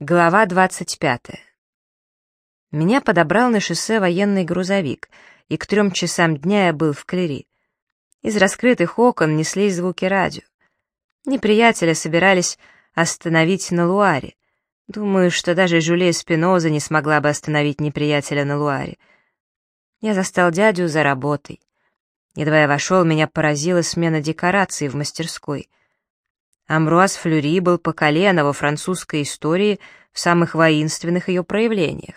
Глава 25. Меня подобрал на шоссе военный грузовик, и к трем часам дня я был в Клери. Из раскрытых окон неслись звуки радио. Неприятеля собирались остановить на Луаре. Думаю, что даже Жюлия Спиноза не смогла бы остановить неприятеля на Луаре. Я застал дядю за работой. Едва я вошел, меня поразила смена декораций в мастерской — Амбруаз Флюри был по колено во французской истории в самых воинственных ее проявлениях.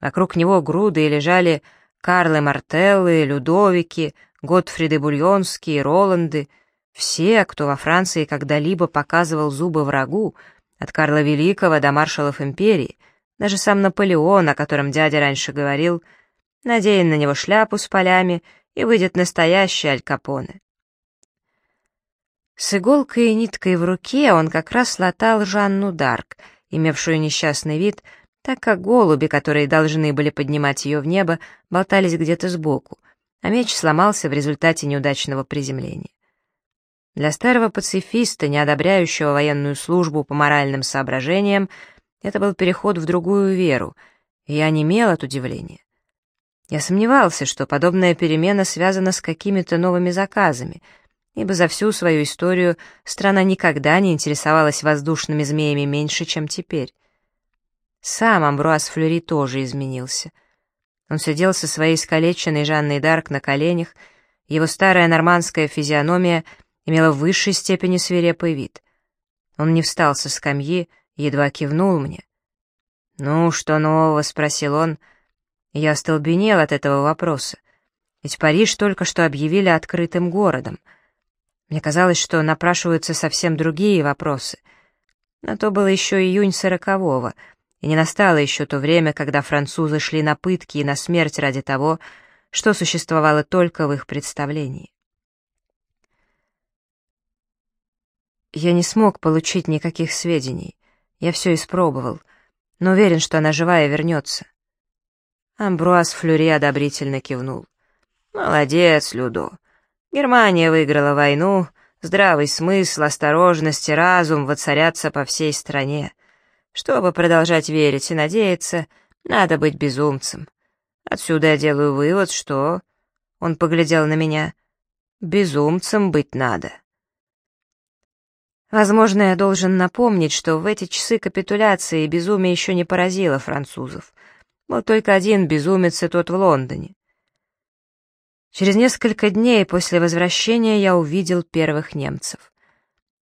Вокруг него груды лежали Карлы Мартеллы, Людовики, Готфриды Бульонские, Роланды, все, кто во Франции когда-либо показывал зубы врагу, от Карла Великого до маршалов империи, даже сам Наполеон, о котором дядя раньше говорил, надеян на него шляпу с полями, и выйдет настоящий Аль Капоне. С иголкой и ниткой в руке он как раз латал Жанну Дарк, имевшую несчастный вид, так как голуби, которые должны были поднимать ее в небо, болтались где-то сбоку, а меч сломался в результате неудачного приземления. Для старого пацифиста, не одобряющего военную службу по моральным соображениям, это был переход в другую веру, и я немел от удивления. Я сомневался, что подобная перемена связана с какими-то новыми заказами — ибо за всю свою историю страна никогда не интересовалась воздушными змеями меньше, чем теперь. Сам Амбруаз Флюри тоже изменился. Он сидел со своей искалеченной Жанной Дарк на коленях, его старая нормандская физиономия имела в высшей степени свирепый вид. Он не встал со скамьи, едва кивнул мне. «Ну, что нового?» — спросил он. Я остолбенел от этого вопроса. Ведь Париж только что объявили открытым городом — мне казалось, что напрашиваются совсем другие вопросы. Но то было еще июнь сорокового, и не настало еще то время, когда французы шли на пытки и на смерть ради того, что существовало только в их представлении. Я не смог получить никаких сведений. Я все испробовал, но уверен, что она живая вернется. Амбруаз Флюри одобрительно кивнул. «Молодец, Людо. Германия выиграла войну, здравый смысл, осторожность и разум воцарятся по всей стране. Чтобы продолжать верить и надеяться, надо быть безумцем. Отсюда я делаю вывод, что... Он поглядел на меня. Безумцем быть надо. Возможно, я должен напомнить, что в эти часы капитуляции безумие еще не поразило французов. Вот только один безумец и тот в Лондоне. Через несколько дней после возвращения я увидел первых немцев.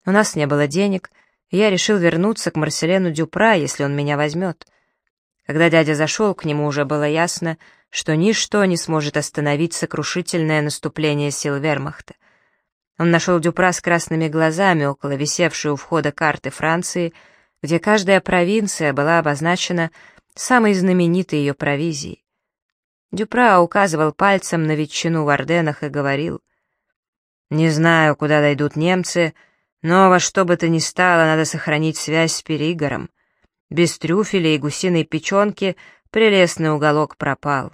У нас не было денег, и я решил вернуться к Марселену Дюпра, если он меня возьмет. Когда дядя зашел, к нему уже было ясно, что ничто не сможет остановить сокрушительное наступление сил вермахта. Он нашел Дюпра с красными глазами около висевшей у входа карты Франции, где каждая провинция была обозначена самой знаменитой ее провизией. Дюпра указывал пальцем на ветчину в Орденах и говорил, «Не знаю, куда дойдут немцы, но во что бы то ни стало, надо сохранить связь с Перигором. Без трюфеля и гусиной печенки прелестный уголок пропал.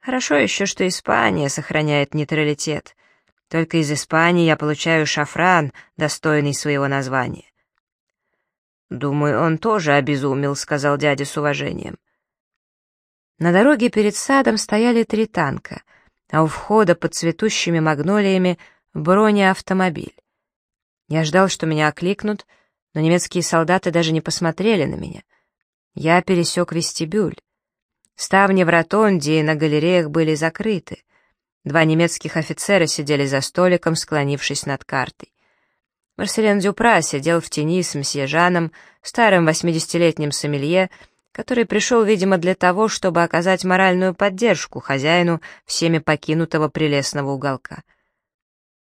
Хорошо еще, что Испания сохраняет нейтралитет. Только из Испании я получаю шафран, достойный своего названия». «Думаю, он тоже обезумел», — сказал дядя с уважением. На дороге перед садом стояли три танка, а у входа под цветущими магнолиями бронеавтомобиль. Я ждал, что меня окликнут, но немецкие солдаты даже не посмотрели на меня. Я пересек вестибюль. Ставни в ротонде и на галереях были закрыты. Два немецких офицера сидели за столиком, склонившись над картой. Марселен Дюпра сидел в тени с мсье Жаном, старым восьмидесятилетним сомелье, который пришел, видимо, для того, чтобы оказать моральную поддержку хозяину всеми покинутого прелестного уголка.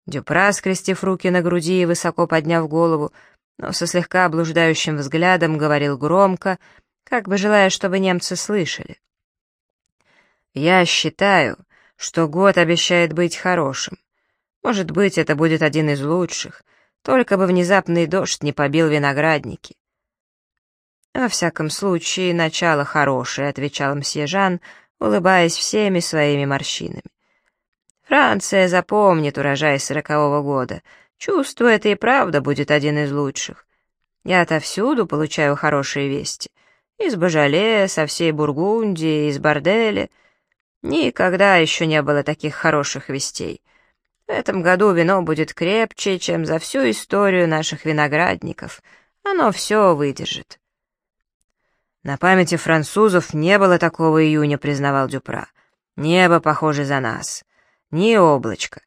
Дюпра, скрестив руки на груди и высоко подняв голову, но со слегка облуждающим взглядом говорил громко, как бы желая, чтобы немцы слышали. «Я считаю, что год обещает быть хорошим. Может быть, это будет один из лучших, только бы внезапный дождь не побил виноградники. «Во всяком случае, начало хорошее», — отвечал мсье Жан, улыбаясь всеми своими морщинами. «Франция запомнит урожай сорокового года. Чувствую, это и правда будет один из лучших. Я отовсюду получаю хорошие вести. Из Бажале, со всей Бургундии, из Борделя. Никогда еще не было таких хороших вестей. В этом году вино будет крепче, чем за всю историю наших виноградников. Оно все выдержит. На памяти французов не было такого июня, признавал Дюпра. Небо похоже за нас. Ни облачко.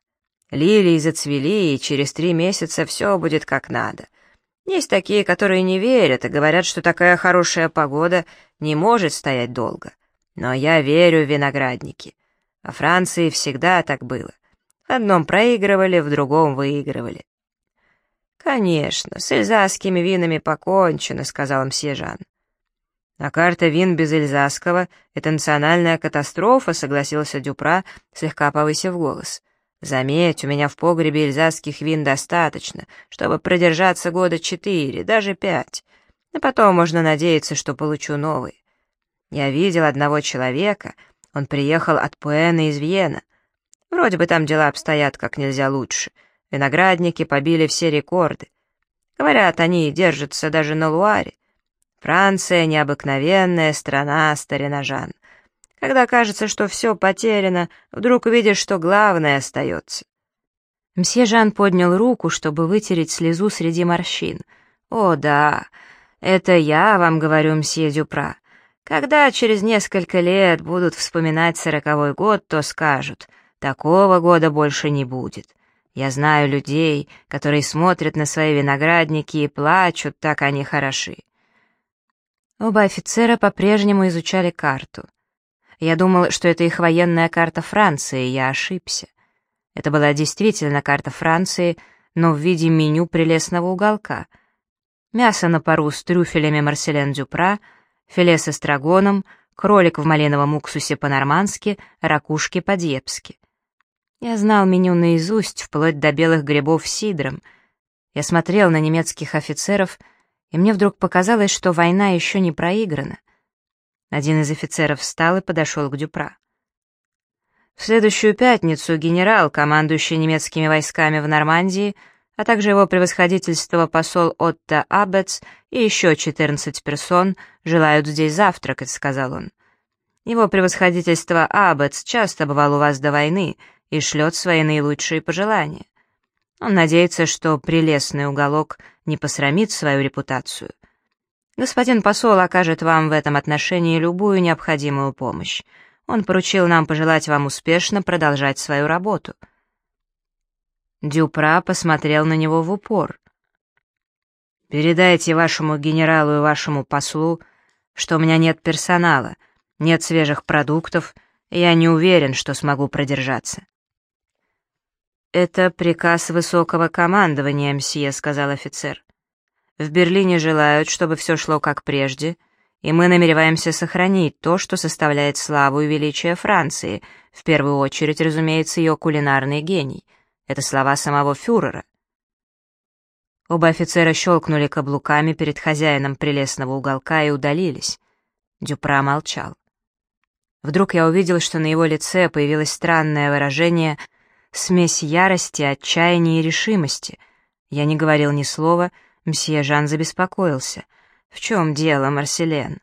Лилии зацвели, и через три месяца все будет как надо. Есть такие, которые не верят и говорят, что такая хорошая погода не может стоять долго. Но я верю в виноградники. Во Франции всегда так было. В одном проигрывали, в другом выигрывали. «Конечно, с эльзасскими винами покончено», — сказал мсье Жан. «А карта вин без эльзасского — это национальная катастрофа», — согласился Дюпра, слегка повысив голос. «Заметь, у меня в погребе эльзасских вин достаточно, чтобы продержаться года четыре, даже пять. А потом можно надеяться, что получу новые. Я видел одного человека, он приехал от Пуэна из Вьена. Вроде бы там дела обстоят как нельзя лучше. Виноградники побили все рекорды. Говорят, они держатся даже на Луаре. Франция — необыкновенная страна, стариножан. Когда кажется, что все потеряно, вдруг видишь, что главное остается. Мсье Жан поднял руку, чтобы вытереть слезу среди морщин. «О, да, это я вам говорю, мсье Дюпра. Когда через несколько лет будут вспоминать сороковой год, то скажут, такого года больше не будет. Я знаю людей, которые смотрят на свои виноградники и плачут, так они хороши. Оба офицера по-прежнему изучали карту. Я думал, что это их военная карта Франции, я ошибся. Это была действительно карта Франции, но в виде меню прелестного уголка. Мясо на пару с трюфелями Марселен Дюпра, филе с эстрагоном, кролик в малиновом уксусе по-нормански, ракушки по-дьепски. Я знал меню наизусть, вплоть до белых грибов с сидром. Я смотрел на немецких офицеров — и мне вдруг показалось, что война еще не проиграна. Один из офицеров встал и подошел к Дюпра. В следующую пятницу генерал, командующий немецкими войсками в Нормандии, а также его превосходительство посол Отто Абец и еще 14 персон желают здесь завтракать, сказал он. Его превосходительство Абец часто бывал у вас до войны и шлет свои наилучшие пожелания. Он надеется, что прелестный уголок не посрамит свою репутацию. Господин посол окажет вам в этом отношении любую необходимую помощь. Он поручил нам пожелать вам успешно продолжать свою работу. Дюпра посмотрел на него в упор. «Передайте вашему генералу и вашему послу, что у меня нет персонала, нет свежих продуктов, и я не уверен, что смогу продержаться. «Это приказ высокого командования, мсье», — сказал офицер. «В Берлине желают, чтобы все шло как прежде, и мы намереваемся сохранить то, что составляет славу и величие Франции, в первую очередь, разумеется, ее кулинарный гений. Это слова самого фюрера». Оба офицера щелкнули каблуками перед хозяином прелестного уголка и удалились. Дюпра молчал. Вдруг я увидел, что на его лице появилось странное выражение — смесь ярости, отчаяния и решимости. Я не говорил ни слова, мсье Жан забеспокоился. «В чем дело, Марселен?»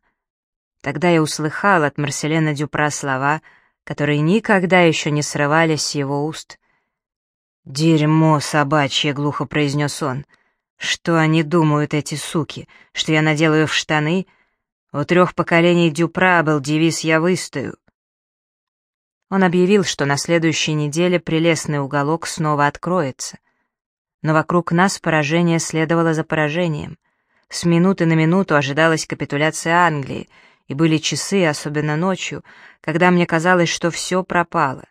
Тогда я услыхал от Марселена Дюпра слова, которые никогда еще не срывались с его уст. «Дерьмо собачье», — глухо произнес он. «Что они думают, эти суки, что я наделаю в штаны?» У трех поколений Дюпра был девиз «Я выстою». Он объявил, что на следующей неделе прелестный уголок снова откроется. Но вокруг нас поражение следовало за поражением. С минуты на минуту ожидалась капитуляция Англии, и были часы, особенно ночью, когда мне казалось, что все пропало.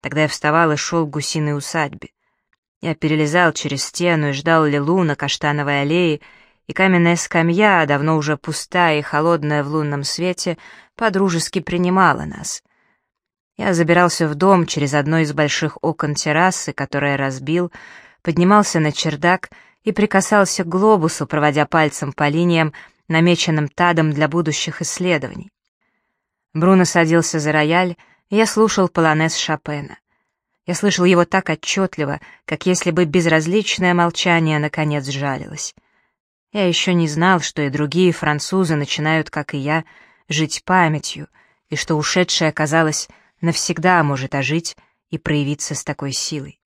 Тогда я вставал и шел к гусиной усадьбе. Я перелезал через стену и ждал Лилу на каштановой аллее, и каменная скамья, давно уже пустая и холодная в лунном свете, подружески принимала нас — я забирался в дом через одно из больших окон террасы, которое разбил, поднимался на чердак и прикасался к глобусу, проводя пальцем по линиям, намеченным Тадом для будущих исследований. Бруно садился за рояль, и я слушал полонез Шопена. Я слышал его так отчетливо, как если бы безразличное молчание наконец сжалилось. Я еще не знал, что и другие французы начинают, как и я, жить памятью, и что ушедшее, оказалось, навсегда может ожить и проявиться с такой силой.